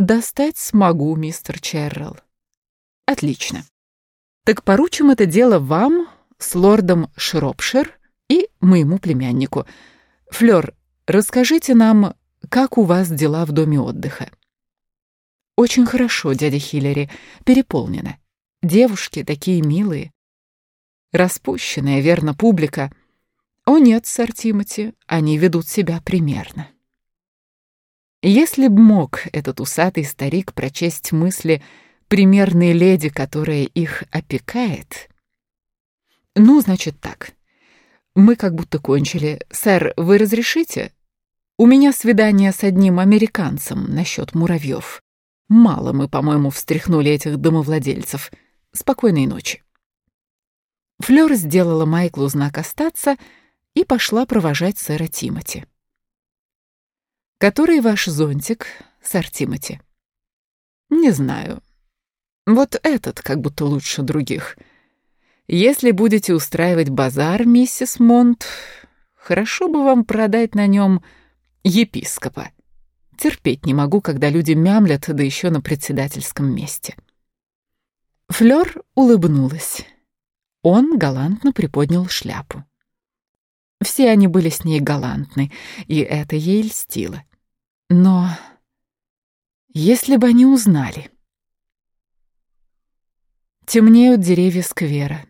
Достать смогу, мистер Черрелл. Отлично. Так поручим это дело вам с лордом Шропшир и моему племяннику. Флёр, расскажите нам, как у вас дела в доме отдыха? Очень хорошо, дядя Хиллери, переполнено. Девушки такие милые. Распущенная, верно, публика. О нет, сэр Тимоти, они ведут себя примерно. Если б мог этот усатый старик прочесть мысли примерной леди, которая их опекает... Ну, значит так. Мы как будто кончили. Сэр, вы разрешите? У меня свидание с одним американцем насчет муравьев. Мало мы, по-моему, встряхнули этих домовладельцев. Спокойной ночи. Флёр сделала Майклу знак остаться и пошла провожать сэра Тимоти. «Который ваш зонтик, сэр Тимоти?» «Не знаю. Вот этот как будто лучше других. Если будете устраивать базар, миссис Монт, хорошо бы вам продать на нем епископа. Терпеть не могу, когда люди мямлят, да еще на председательском месте». Флёр улыбнулась. Он галантно приподнял шляпу. Все они были с ней галантны, и это ей льстило. Но если бы они узнали... Темнеют деревья сквера.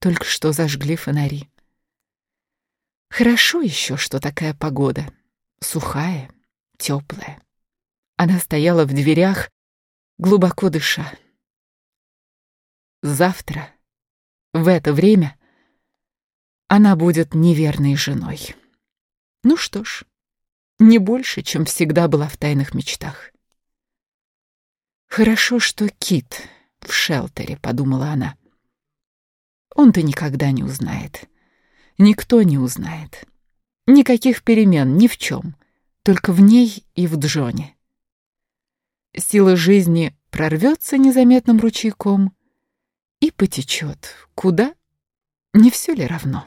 Только что зажгли фонари. Хорошо еще, что такая погода. Сухая, теплая. Она стояла в дверях, глубоко дыша. Завтра, в это время, она будет неверной женой. Ну что ж, не больше, чем всегда была в тайных мечтах. «Хорошо, что Кит в шелтере», — подумала она. «Он-то никогда не узнает. Никто не узнает. Никаких перемен ни в чем, только в ней и в Джоне. Сила жизни прорвется незаметным ручейком и потечет. Куда? Не все ли равно?»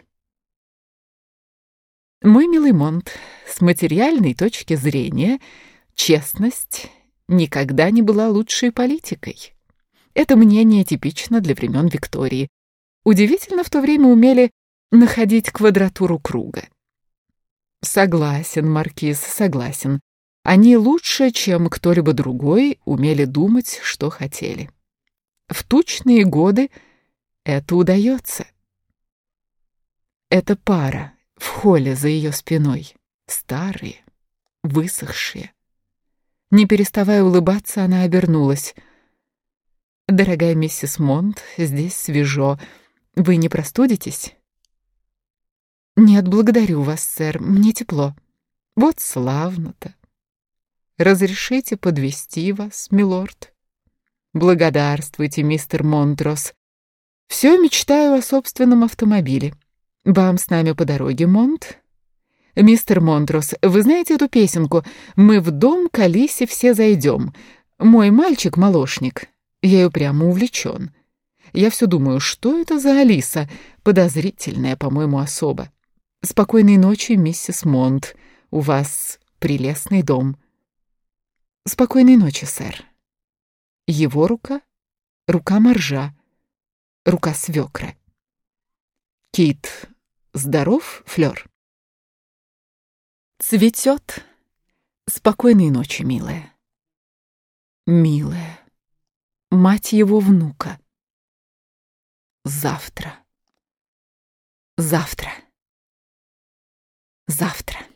Мой милый Монт, с материальной точки зрения, честность никогда не была лучшей политикой. Это мнение типично для времен Виктории. Удивительно, в то время умели находить квадратуру круга. Согласен, Маркиз, согласен. Они лучше, чем кто-либо другой, умели думать, что хотели. В тучные годы это удается. Это пара, в холле за ее спиной. Старые, высохшие. Не переставая улыбаться, она обернулась. «Дорогая миссис Монт, здесь свежо. Вы не простудитесь?» «Нет, благодарю вас, сэр, мне тепло». «Вот славно-то. Разрешите подвести вас, милорд?» «Благодарствуйте, мистер Монтрос. Все мечтаю о собственном автомобиле». «Вам с нами по дороге, Монт?» «Мистер Монтрос, вы знаете эту песенку? Мы в дом к Алисе все зайдем. Мой мальчик-молочник. Я ее прямо увлечен. Я все думаю, что это за Алиса? Подозрительная, по-моему, особа. Спокойной ночи, миссис Монт. У вас прелестный дом». «Спокойной ночи, сэр». Его рука — рука моржа, рука свекра. Кит, здоров, Флёр? Цветет. Спокойной ночи, милая. Милая. Мать его внука. Завтра. Завтра. Завтра.